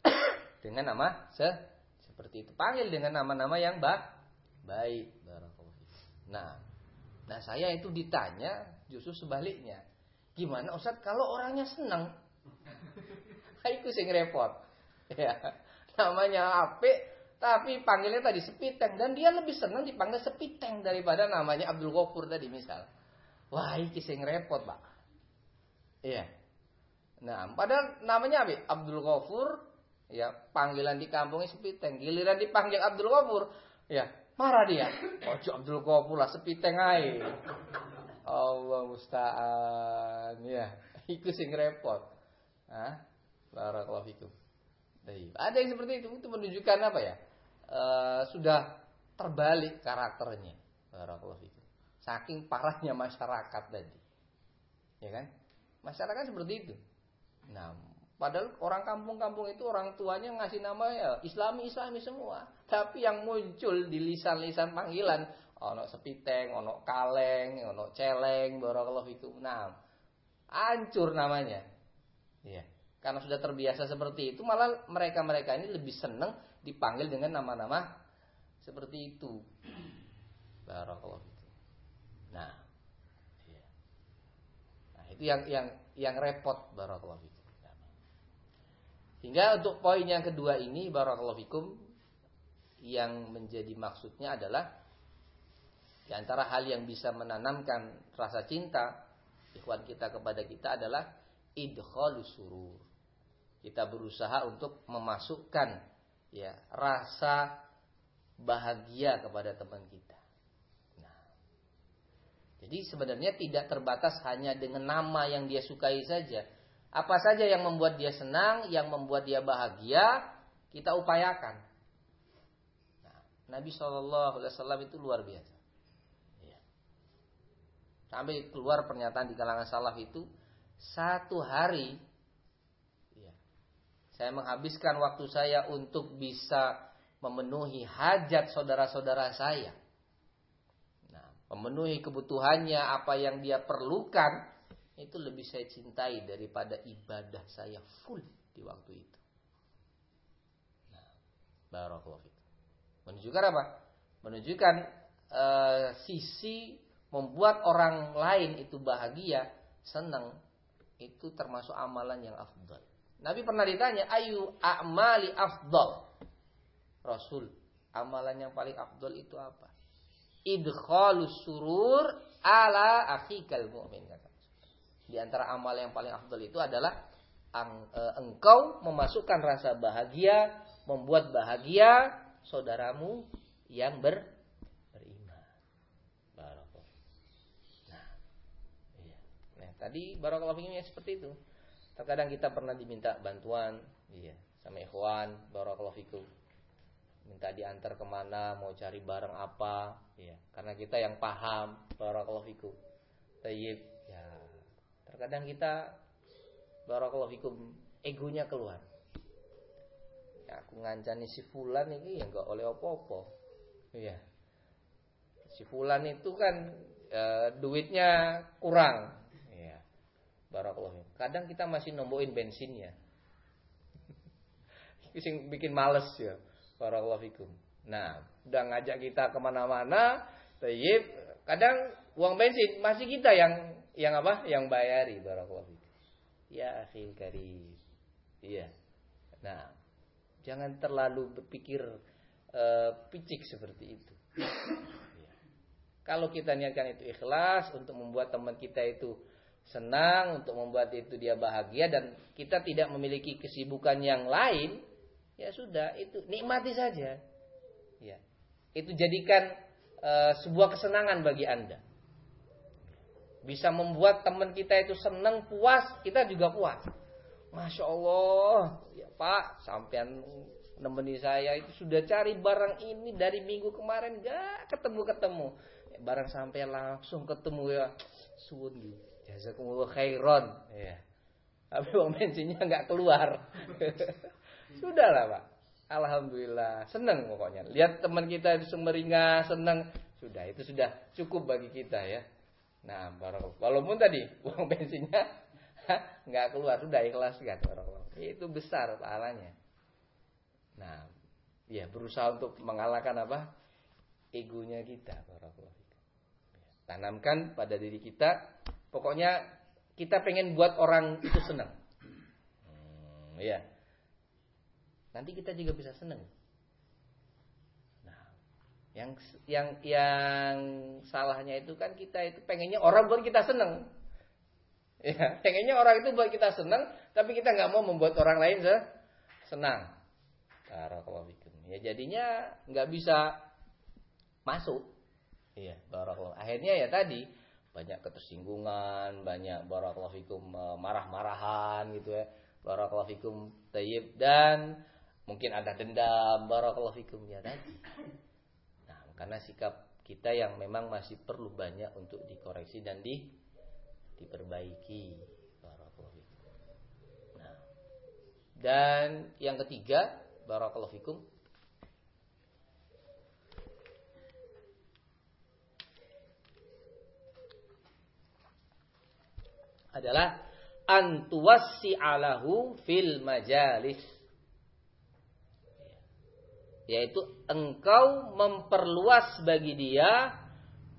[COUGHS] dengan nama se seperti itu. Panggil dengan nama-nama yang ba baik. Nah, nah saya itu ditanya justru sebaliknya. Gimana Ustaz kalau orangnya senang? Iku [LAUGHS] sing repot. Ya. Namanya apik tapi panggilnya tadi Sepiteng dan dia lebih senang dipanggil Sepiteng daripada namanya Abdul Ghafur tadi misal. Wah, iki sing repot, Pak. Iya. Nah, padahal namanya apa? Abdul Ghafur, ya, panggilan di kampungnya Sepiteng. Giliran dipanggil Abdul Ghafur, ya, marah dia. Ojo Abdul lah, Sepiteng ae. Allah musta'an, ya. Iku sing repot. Hah? Barakallahu fikum. Ada yang seperti itu, itu menunjukkan apa ya? E, sudah terbalik karakternya. Barakallahu fikum. Saking parahnya masyarakat tadi. Ya kan? Masyarakat seperti itu. Nah, padahal orang kampung-kampung itu orang tuanya ngasih nama ya Islami-Islami semua. Tapi yang muncul di lisan-lisan panggilan ono sepiteng, ono kaleng, ono celeng, barakallahu fikum. Nah, hancur namanya. Iya. Karena sudah terbiasa seperti itu, malah mereka-mereka ini lebih senang dipanggil dengan nama-nama seperti itu. Barakallahu Nah, iya. nah itu yang yang yang repot barakallahu fikum. Hingga untuk poin yang kedua ini barakallahu fikum yang menjadi maksudnya adalah di antara hal yang bisa menanamkan rasa cinta ikhwan kita kepada kita adalah idkhalus surur. Kita berusaha untuk memasukkan ya rasa bahagia kepada teman kita. Nah, jadi sebenarnya tidak terbatas hanya dengan nama yang dia sukai saja. Apa saja yang membuat dia senang, yang membuat dia bahagia, kita upayakan. Nah, Nabi Shallallahu Alaihi Wasallam itu luar biasa. Ya. Sampai keluar pernyataan di kalangan salaf itu satu hari, ya, saya menghabiskan waktu saya untuk bisa memenuhi hajat saudara-saudara saya. Nah, memenuhi kebutuhannya apa yang dia perlukan itu lebih saya cintai daripada ibadah saya full di waktu itu. Nah, barakallahu Menunjukkan apa? Menunjukkan uh, sisi membuat orang lain itu bahagia, senang, itu termasuk amalan yang afdal. Nabi pernah ditanya, ayu a'mali afdal. Rasul, amalan yang paling afdal itu apa? Idkhalus surur ala akhikal mu'min kata. Di antara amal yang paling afdal itu adalah e, engkau memasukkan rasa bahagia, membuat bahagia saudaramu yang ber, beriman. Nah, iya. Nah, tadi barakallahu fikum seperti itu. Terkadang kita pernah diminta bantuan, iya, sama ikhwan, barakallahu fikum. Minta diantar ke mana, mau cari barang apa, iya. Karena kita yang paham, barakallahu fikum. Tayyib, Terkadang kita barakallahu fikum egonya keluar. Ya, aku ngancani si fulan ini ya enggak oleh opo-opo. Iya. Si fulan itu kan e, duitnya kurang. Iya. Barakallahu fikum. Kadang kita masih nombokin bensinnya. [LAUGHS] Itu bikin males ya. Barakallahu fikum. Nah, udah ngajak kita ke mana-mana, tayyib, kadang uang bensin masih kita yang yang apa? Yang bayari barakallahu Ya akhil karim. Iya. Nah, jangan terlalu berpikir uh, picik seperti itu. ya. Kalau kita niatkan itu ikhlas untuk membuat teman kita itu senang, untuk membuat itu dia bahagia dan kita tidak memiliki kesibukan yang lain, ya sudah itu nikmati saja. Ya. Itu jadikan uh, sebuah kesenangan bagi Anda bisa membuat teman kita itu senang, puas, kita juga puas. Masya Allah, ya Pak, sampean nemeni saya itu sudah cari barang ini dari minggu kemarin gak ketemu-ketemu. Ya, barang sampai langsung ketemu ya, suwun jazakumullah khairon. Ya. Tapi uang bensinnya nggak keluar. [LAUGHS] Sudahlah Pak. Alhamdulillah, senang pokoknya. Lihat teman kita di Sumeringa senang, sudah itu sudah cukup bagi kita ya. Nah, barakallahu. Walaupun tadi [LAUGHS] uang bensinnya nggak keluar, sudah ikhlas kan barakallahu. Itu besar pahalanya. Nah, ya berusaha untuk mengalahkan apa? Egonya kita barakallahu. Tanamkan pada diri kita, pokoknya kita pengen buat orang itu senang. Hmm, ya. Nanti kita juga bisa senang. Yang yang yang salahnya itu kan kita itu pengennya orang buat kita senang. Ya, [LAUGHS] pengennya orang itu buat kita senang, tapi kita nggak mau membuat orang lain senang. Barakallahu. Ya jadinya nggak bisa masuk. Iya, barakallahu. Akhirnya ya tadi banyak ketersinggungan, banyak barakallahu fikum eh, marah-marahan gitu ya. Barakallahu fikum tayyib dan mungkin ada dendam, barakallahu fikum ya tadi. Karena sikap kita yang memang masih perlu banyak untuk dikoreksi dan di diperbaiki. Nah, dan yang ketiga Barakallahu fikum. Adalah antuwassi alahu fil majalis. Yaitu engkau memperluas bagi dia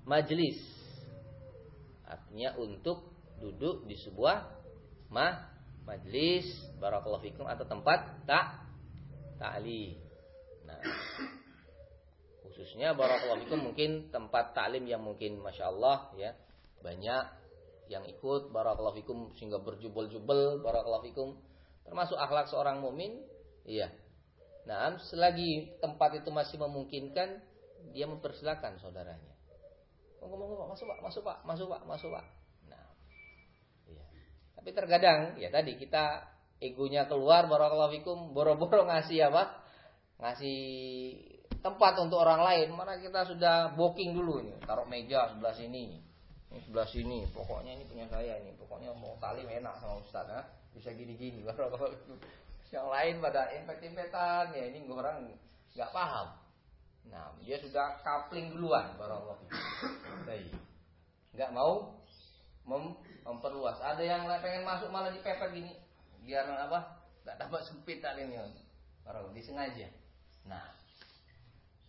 majelis. Artinya untuk duduk di sebuah mah majelis barakallahu fikum atau tempat tak ta'lim. Nah, khususnya barakallahu fikum mungkin tempat taklim yang mungkin masya Allah ya banyak yang ikut barakallahu fikum sehingga berjubel-jubel barakallahu fikum termasuk akhlak seorang mukmin iya nah selagi tempat itu masih memungkinkan dia mempersilahkan saudaranya. Ngomong ngomong masuk pak. Masuk pak. Masuk pak. Masuk pak. Nah iya. Tapi terkadang ya tadi kita egonya keluar barakallahu fikum boro-boro ngasih apa? Ngasih tempat untuk orang lain. Mana kita sudah booking dulu nih taruh meja sebelah sini. Ini sebelah sini. Pokoknya ini punya saya ini. Pokoknya mau talim enak sama ustaz ya bisa gini-gini [LAUGHS] yang lain pada impet-impetan ya ini orang nggak paham. Nah dia sudah kapling duluan barakallahu fikum nggak mau mem memperluas. Ada yang pengen masuk malah dipepet gini. Biar apa? Nggak dapat sempit ini. Baru disengaja. Nah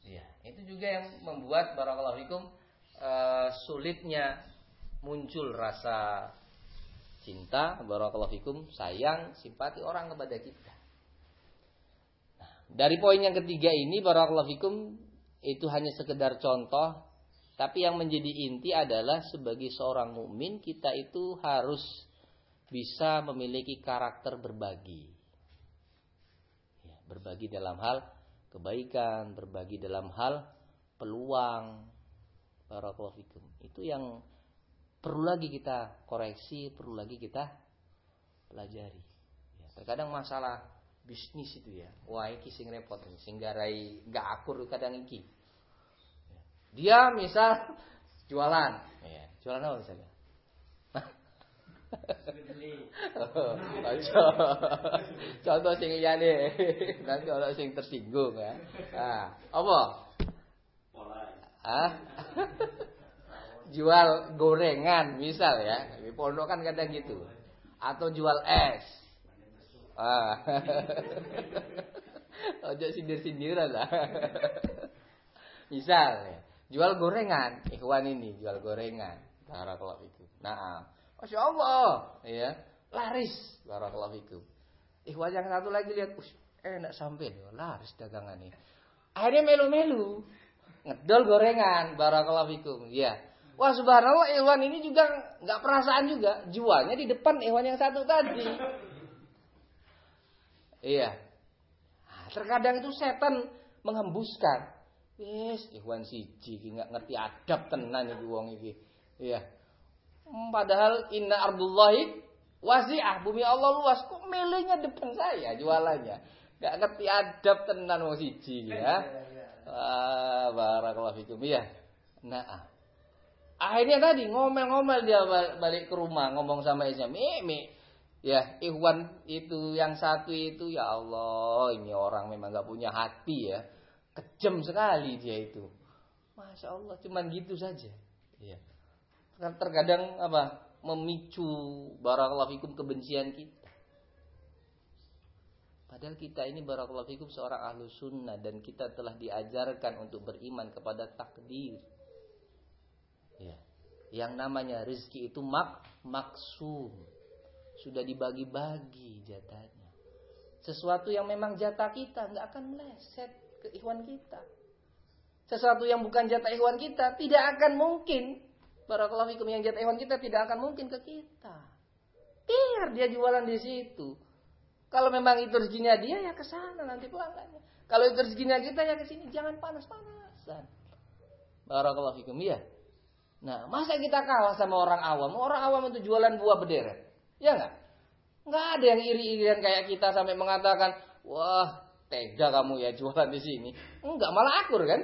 iya. Itu juga yang membuat barakallahu fikum uh, sulitnya muncul rasa cinta barakallahu fikum sayang simpati orang kepada kita nah, dari poin yang ketiga ini barakallahu fikum itu hanya sekedar contoh tapi yang menjadi inti adalah sebagai seorang mukmin kita itu harus bisa memiliki karakter berbagi. Ya, berbagi dalam hal kebaikan, berbagi dalam hal peluang. Barakallahu. Itu yang perlu lagi kita koreksi, perlu lagi kita pelajari. Ya, terkadang masalah bisnis itu ya, wah iki sing repot sing garai gak akur kadang iki. Ya. Dia misal [LAUGHS] jualan, ya, jualan apa misalnya? [LAUGHS] Contoh sing liyane. [LAUGHS] Nanti ana sing tersinggung ya. Ah, apa? Ah? Jual gorengan misal ya. Di pondok kan kadang gitu. Atau jual es. Ah. [LAUGHS] Ojo sindir-sindiran lah. [LAUGHS] misal ya. Jual gorengan, ikhwan ini jual gorengan. Barakallahu itu. Nah, Masya Allah, ya laris. Barakallahu fikum. Ikhwan yang satu lagi lihat, enak sampai laris dagangan ini. Akhirnya melu-melu, ngedol gorengan. Barakallahu fikum. Ya. Wah subhanallah Ikhwan ini juga nggak perasaan juga. Jualnya di depan Ikhwan yang satu tadi. Iya. Nah, terkadang itu setan menghembuskan. Yes, Ikhwan siji nggak ngerti adab tenan iki wong iki. Iya. Padahal inna ardullahi wasi'ah. Bumi Allah luas. Kok milihnya depan saya jualannya. Gak ngerti adab tenan wong siji ya. Ah, barakallahu fikum ya. Nah, akhirnya tadi ngomel-ngomel dia balik ke rumah ngomong sama istrinya, "Mi, mi, ya Ikhwan itu yang satu itu ya Allah ini orang memang gak punya hati ya. Kejam sekali dia itu. Masya Allah cuman gitu saja. Ya terkadang apa memicu barakallahu fikum kebencian kita. Padahal kita ini barakallahu fikum seorang ahlu sunnah dan kita telah diajarkan untuk beriman kepada takdir. Ya. Yang namanya rizki itu mak maksum. Sudah dibagi-bagi jatahnya. Sesuatu yang memang jatah kita nggak akan meleset ke ikhwan kita. Sesuatu yang bukan jatah ikhwan kita tidak akan mungkin. Barakallahu fikum yang jatah ikhwan kita tidak akan mungkin ke kita. Biar dia jualan di situ. Kalau memang itu rezekinya dia ya ke sana nanti pelanggannya. Kalau itu rezekinya kita ya ke sini jangan panas-panasan. Barakallahu fikum ya. Nah, masa kita kalah sama orang awam? Orang awam itu jualan buah berderet. Ya enggak? Enggak ada yang iri-irian kayak kita sampai mengatakan, "Wah, tega kamu ya jualan di sini." Enggak, malah akur kan?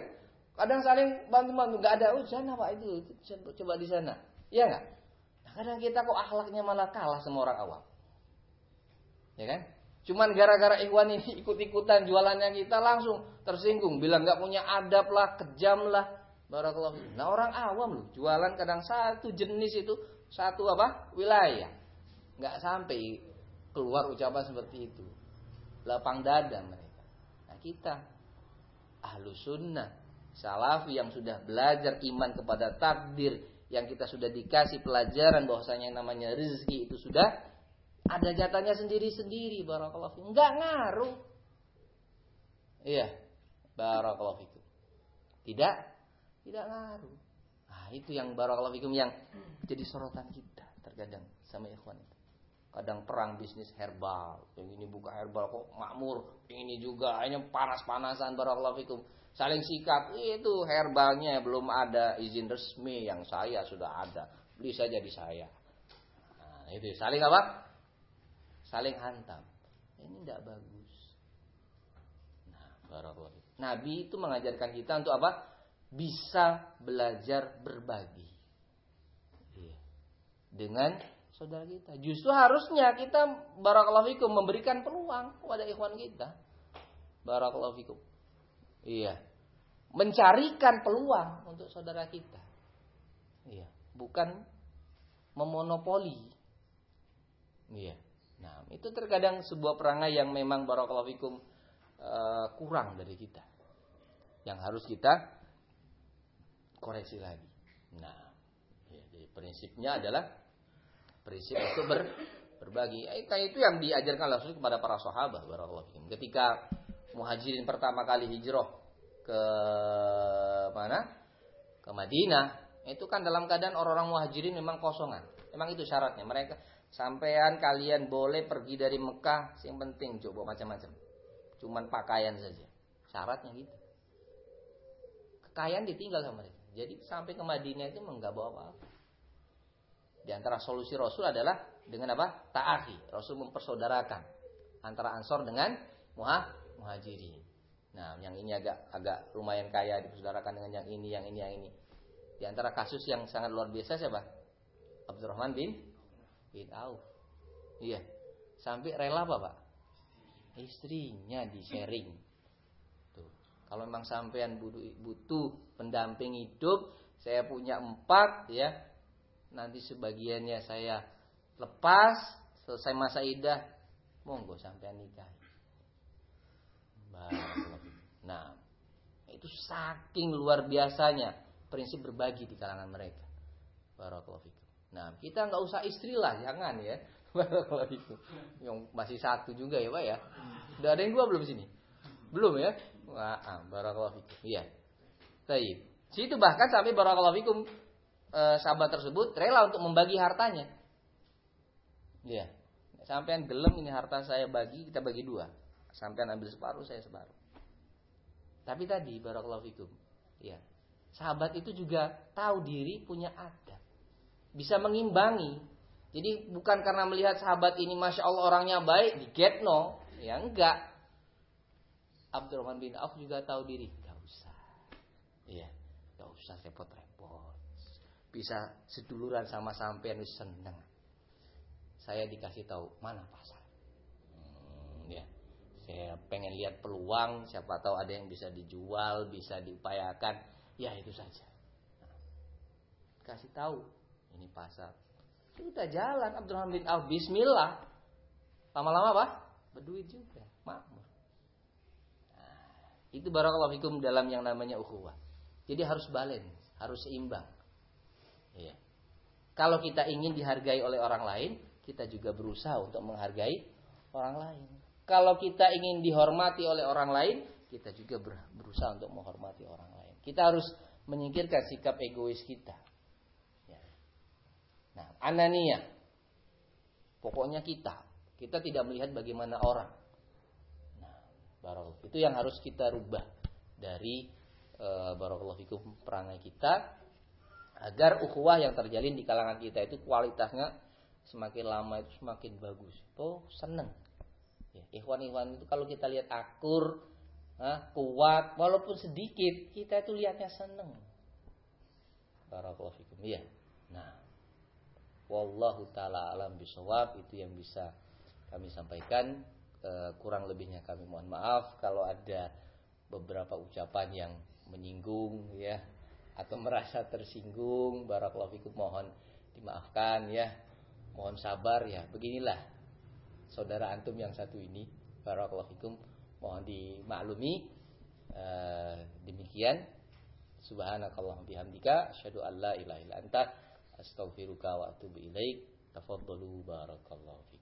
Kadang saling bantu-bantu, enggak ada, "Oh, sana Pak itu, coba di sana." Ya enggak? Nah, kadang kita kok akhlaknya malah kalah sama orang awam. Ya kan? Cuman gara-gara ikhwan ini [LAUGHS] ikut-ikutan jualannya kita langsung tersinggung, bilang nggak punya adab lah, kejam lah, Barakallahu Nah orang awam loh, jualan kadang satu jenis itu satu apa? Wilayah. Nggak sampai keluar ucapan seperti itu. Lapang dada mereka. Nah kita ahlu sunnah, salafi yang sudah belajar iman kepada takdir, yang kita sudah dikasih pelajaran bahwasanya yang namanya rezeki itu sudah ada jatahnya sendiri-sendiri barakallahu Enggak ngaruh. Iya. Barakallahu Tidak tidak ngaruh. Nah, itu yang barakallahu fikum yang jadi sorotan kita terkadang sama ikhwan itu. Kadang perang bisnis herbal, yang ini buka herbal kok makmur, yang ini juga hanya panas-panasan barakallahu fikum. Saling sikap, itu herbalnya belum ada izin resmi yang saya sudah ada. Beli saja di saya. Nah, itu saling apa? Saling hantam. Ini tidak bagus. Nah, barakallahu Nabi itu mengajarkan kita untuk apa? Bisa belajar berbagi iya. dengan saudara kita. Justru harusnya kita barakallahu fikum memberikan peluang kepada ikhwan kita. Barakallahu fikum. Iya. Mencarikan peluang untuk saudara kita. Iya, bukan memonopoli. Iya. Nah, itu terkadang sebuah perangai yang memang barakallahu fikum uh, kurang dari kita. Yang harus kita koreksi lagi. Nah, ya, jadi prinsipnya adalah prinsip itu ber, berbagi. Eh, itu yang diajarkan Rasul kepada para sahabat Ketika muhajirin pertama kali hijrah ke mana? Ke Madinah, itu kan dalam keadaan orang-orang muhajirin memang kosongan. Memang itu syaratnya. Mereka sampean kalian boleh pergi dari Mekah, yang penting coba macam-macam. Cuman pakaian saja. Syaratnya gitu. Kekayaan ditinggal sama mereka. Jadi sampai ke Madinah itu enggak bawa apa-apa. Di antara solusi Rasul adalah dengan apa? Ta'afi. Rasul mempersaudarakan antara Ansor dengan muha, muhajirin. Nah, yang ini agak agak lumayan kaya dipersaudarakan dengan yang ini, yang ini, yang ini. Di antara kasus yang sangat luar biasa siapa? Abdurrahman bin bin Auf. Iya. Sampai rela apa, Pak? Istrinya di sharing kalau memang sampean butuh, pendamping hidup, saya punya empat ya. Nanti sebagiannya saya lepas, selesai masa idah, monggo sampean nikah. Nah, itu saking luar biasanya prinsip berbagi di kalangan mereka. Barakallahu Nah, kita nggak usah istri lah, jangan ya. [LAUGHS] Barakallahu Yang masih satu juga ya, Pak ya. Udah ada yang dua belum sini? Belum ya? Wah, barakallahu fikum. Iya. Baik. Situ bahkan sampai barakallahu fikum eh, sahabat tersebut rela untuk membagi hartanya. Iya. Sampean gelem ini harta saya bagi, kita bagi dua. Sampean ambil separuh, saya separuh. Tapi tadi barakallahu fikum. Iya. Sahabat itu juga tahu diri, punya adab. Bisa mengimbangi. Jadi bukan karena melihat sahabat ini masya Allah orangnya baik, di get no, ya enggak. Abdurrahman bin Auf juga tahu diri. Gak usah. Iya. Gak usah repot-repot. Bisa seduluran sama sampean seneng. Saya dikasih tahu mana pasar. Hmm, ya. Saya pengen lihat peluang. Siapa tahu ada yang bisa dijual, bisa diupayakan. Ya itu saja. Kasih tahu. Ini pasar. Sudah jalan Abdurrahman bin Auf. Bismillah. Lama-lama apa? Berduit juga. Makmur. Itu barakallahu fikum dalam yang namanya ukhuwah. Jadi harus balance, harus seimbang. Ya. Kalau kita ingin dihargai oleh orang lain, kita juga berusaha untuk menghargai orang lain. kalau kita ingin dihormati oleh orang lain, kita juga berusaha untuk menghormati orang lain. Kita harus menyingkirkan sikap egois kita. Ya. Nah, anania. Pokoknya kita. Kita tidak melihat bagaimana orang. Nah, barakallahu. Itu yang harus kita rubah dari e, barakallahu fikum perangai kita agar ukhuwah yang terjalin di kalangan kita itu kualitasnya semakin lama itu semakin bagus. Oh, seneng. Ya, ikhwan-ikhwan itu kalau kita lihat akur, Hah, kuat walaupun sedikit kita itu lihatnya seneng barakallahu fikum iya nah wallahu taala alam bisawab itu yang bisa kami sampaikan e, kurang lebihnya kami mohon maaf kalau ada beberapa ucapan yang menyinggung ya atau merasa tersinggung. Barakallahu fikum mohon dimaafkan ya. Mohon sabar ya. Beginilah saudara antum yang satu ini. Barakallahu fikum mohon dimaklumi. Uh, demikian. Subhanakallahumma bihamdika asyhadu an la ilaha illa anta astaghfiruka wa atubu ilaik. Tafaddalu barakallahu fikum